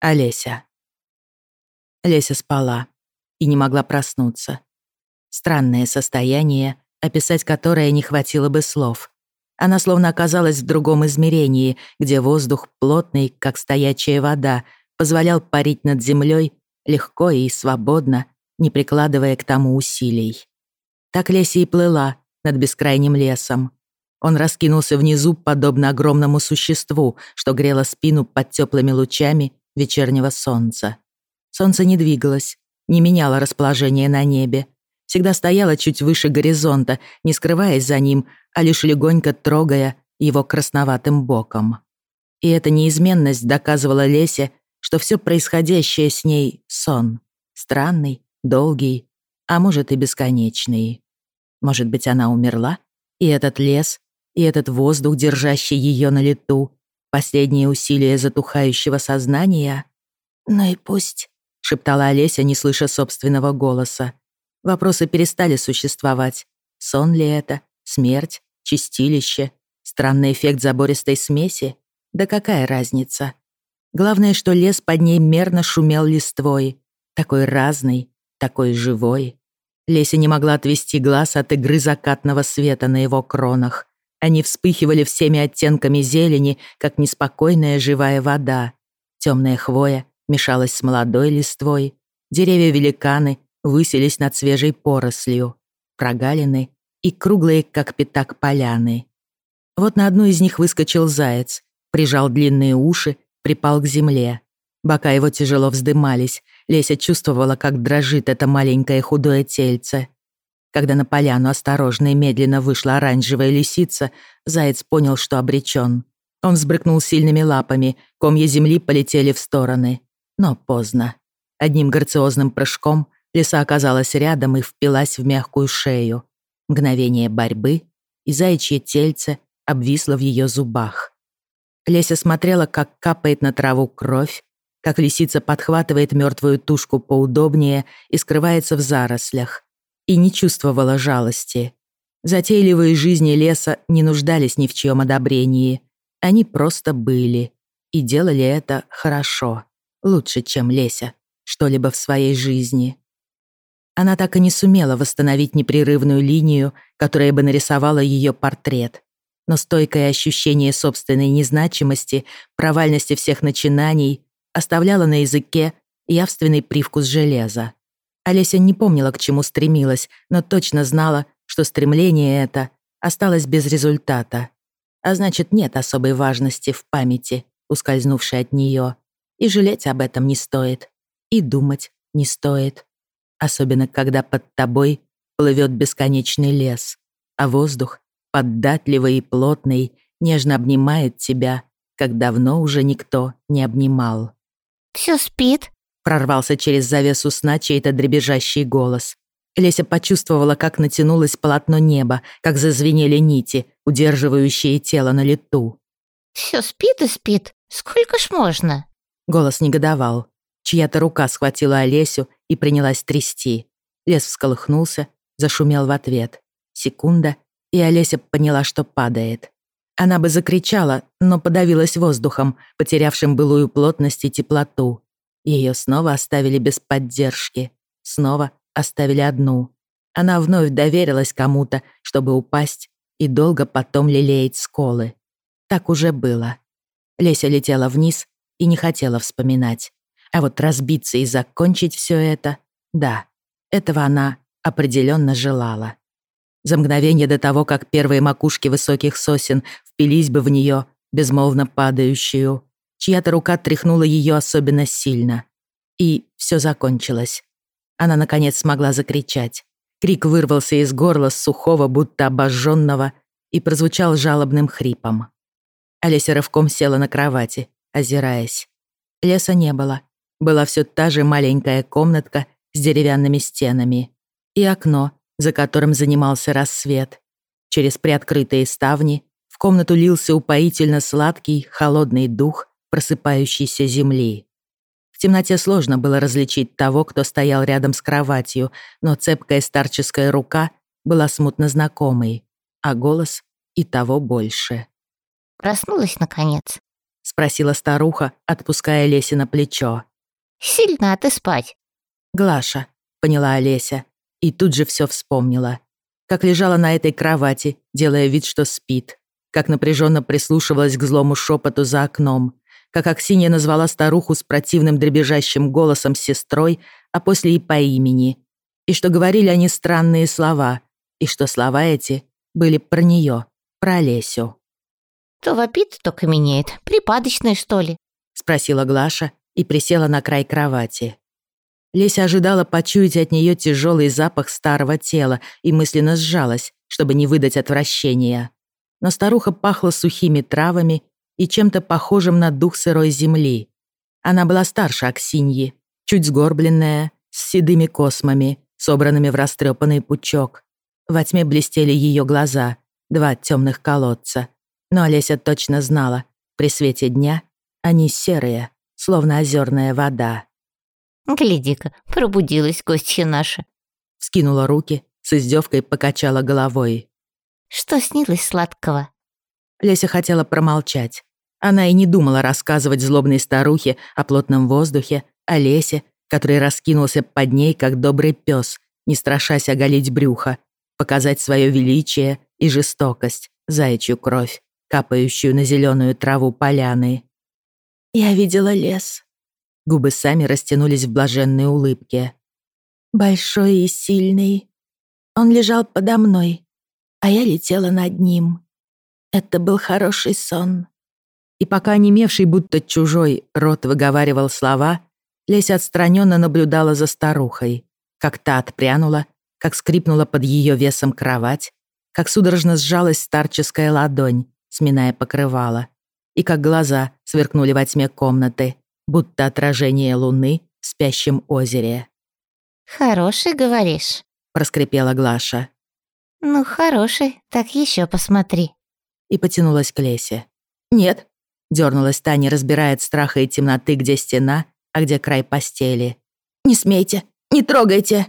Олеся. Леся спала и не могла проснуться. Странное состояние, описать которое не хватило бы слов. Она словно оказалась в другом измерении, где воздух, плотный, как стоячая вода, позволял парить над землей легко и свободно, не прикладывая к тому усилий. Так Леся и плыла над бескрайним лесом. Он раскинулся внизу, подобно огромному существу, что грело спину под теплыми лучами вечернего солнца. Солнце не двигалось, не меняло расположение на небе, всегда стояло чуть выше горизонта, не скрываясь за ним, а лишь легонько трогая его красноватым боком. И эта неизменность доказывала Лесе, что все происходящее с ней — сон. Странный, долгий, а может и бесконечный. Может быть, она умерла? И этот лес, и этот воздух, держащий ее на лету, последние усилия затухающего сознания? «Ну и пусть», — шептала Олеся, не слыша собственного голоса. Вопросы перестали существовать. Сон ли это? Смерть? Чистилище? Странный эффект забористой смеси? Да какая разница? Главное, что лес под ней мерно шумел листвой. Такой разный, такой живой. Леся не могла отвести глаз от игры закатного света на его кронах. Они вспыхивали всеми оттенками зелени, как неспокойная живая вода. Темная хвоя мешалась с молодой листвой. Деревья-великаны высились над свежей порослью. Прогалины и круглые, как пятак, поляны. Вот на одну из них выскочил заяц, прижал длинные уши, припал к земле. Бока его тяжело вздымались. Леся чувствовала, как дрожит это маленькое худое тельце. Когда на поляну осторожно и медленно вышла оранжевая лисица, заяц понял, что обречен. Он взбрыкнул сильными лапами, комья земли полетели в стороны. Но поздно. Одним грациозным прыжком лиса оказалась рядом и впилась в мягкую шею. Мгновение борьбы, и заячье тельце обвисло в ее зубах. Леся смотрела, как капает на траву кровь, как лисица подхватывает мертвую тушку поудобнее и скрывается в зарослях, и не чувствовала жалости. Затейливые жизни леса не нуждались ни в чьем одобрении. Они просто были и делали это хорошо, лучше, чем Леся, что-либо в своей жизни. Она так и не сумела восстановить непрерывную линию, которая бы нарисовала ее портрет. Но стойкое ощущение собственной незначимости, провальности всех начинаний оставляло на языке явственный привкус железа. Олеся не помнила, к чему стремилась, но точно знала, что стремление это осталось без результата. А значит, нет особой важности в памяти, ускользнувшей от нее. И жалеть об этом не стоит. И думать не стоит. Особенно, когда под тобой плывет бесконечный лес, а воздух, поддатливый и плотный, нежно обнимает тебя, как давно уже никто не обнимал. «Всё спит?» — прорвался через завесу сна чей-то дребезжащий голос. Леся почувствовала, как натянулось полотно неба, как зазвенели нити, удерживающие тело на лету. «Всё спит и спит. Сколько ж можно?» Голос негодовал. Чья-то рука схватила Олесю и принялась трясти. Лес всколыхнулся, зашумел в ответ. Секунда, и Олеся поняла, что падает. Она бы закричала, но подавилась воздухом, потерявшим былую плотность и теплоту. Ее снова оставили без поддержки. Снова оставили одну. Она вновь доверилась кому-то, чтобы упасть и долго потом лелеять сколы. Так уже было. Леся летела вниз и не хотела вспоминать. А вот разбиться и закончить все это, да, этого она определенно желала. За мгновение до того, как первые макушки высоких сосен впились бы в нее, безмолвно падающую, чья-то рука тряхнула ее особенно сильно. И все закончилось. Она, наконец, смогла закричать. Крик вырвался из горла сухого, будто обожженного, и прозвучал жалобным хрипом. Олеся рывком села на кровати, озираясь. Леса не было. Была все та же маленькая комнатка с деревянными стенами. И окно, за которым занимался рассвет. Через приоткрытые ставни в комнату лился упоительно сладкий, холодный дух просыпающейся земли. В темноте сложно было различить того, кто стоял рядом с кроватью, но цепкая старческая рука была смутно знакомой, а голос и того больше. «Проснулась, наконец?» — спросила старуха, отпуская Лесе на плечо. «Сильно ты спать?» «Глаша», — поняла Олеся, и тут же все вспомнила. Как лежала на этой кровати, делая вид, что спит. Как напряженно прислушивалась к злому шепоту за окном. Как Аксинья назвала старуху с противным дребезжащим голосом сестрой, а после и по имени. И что говорили они странные слова. И что слова эти были про нее, про Олесю. То вопит, то каменеет. Припадочная, что ли? Спросила Глаша и присела на край кровати. Леся ожидала почуять от нее тяжелый запах старого тела и мысленно сжалась, чтобы не выдать отвращения. Но старуха пахла сухими травами и чем-то похожим на дух сырой земли. Она была старше Аксиньи, чуть сгорбленная, с седыми космами, собранными в растрепанный пучок. Во тьме блестели ее глаза, два темных колодца. Но Олеся точно знала, при свете дня они серые, словно озерная вода. Гляди-ка, пробудилась гостья наша. Скинула руки, с издевкой покачала головой. Что снилось сладкого? Леся хотела промолчать. Она и не думала рассказывать злобной старухе о плотном воздухе, о лесе, который раскинулся под ней, как добрый пес, не страшась оголить брюхо, показать свое величие и жестокость, заячью кровь, капающую на зеленую траву поляны. «Я видела лес». Губы сами растянулись в блаженной улыбке. «Большой и сильный. Он лежал подо мной, а я летела над ним. Это был хороший сон». И пока немевший, будто чужой, рот выговаривал слова, Леся отстраненно наблюдала за старухой, как та отпрянула, как скрипнула под ее весом кровать, как судорожно сжалась старческая ладонь, сминая покрывало, и как глаза сверкнули во тьме комнаты, будто отражение луны в спящем озере. «Хороший, говоришь?» — проскрипела Глаша. «Ну, хороший, так еще посмотри». И потянулась к Лесе. «Нет», — дернулась Таня, разбирая от страха и темноты, где стена, а где край постели. «Не смейте, не трогайте!»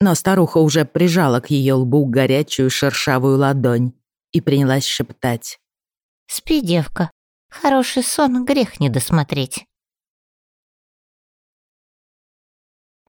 Но старуха уже прижала к ее лбу горячую шершавую ладонь и принялась шептать. «Спи, девка. Хороший сон, грех не досмотреть».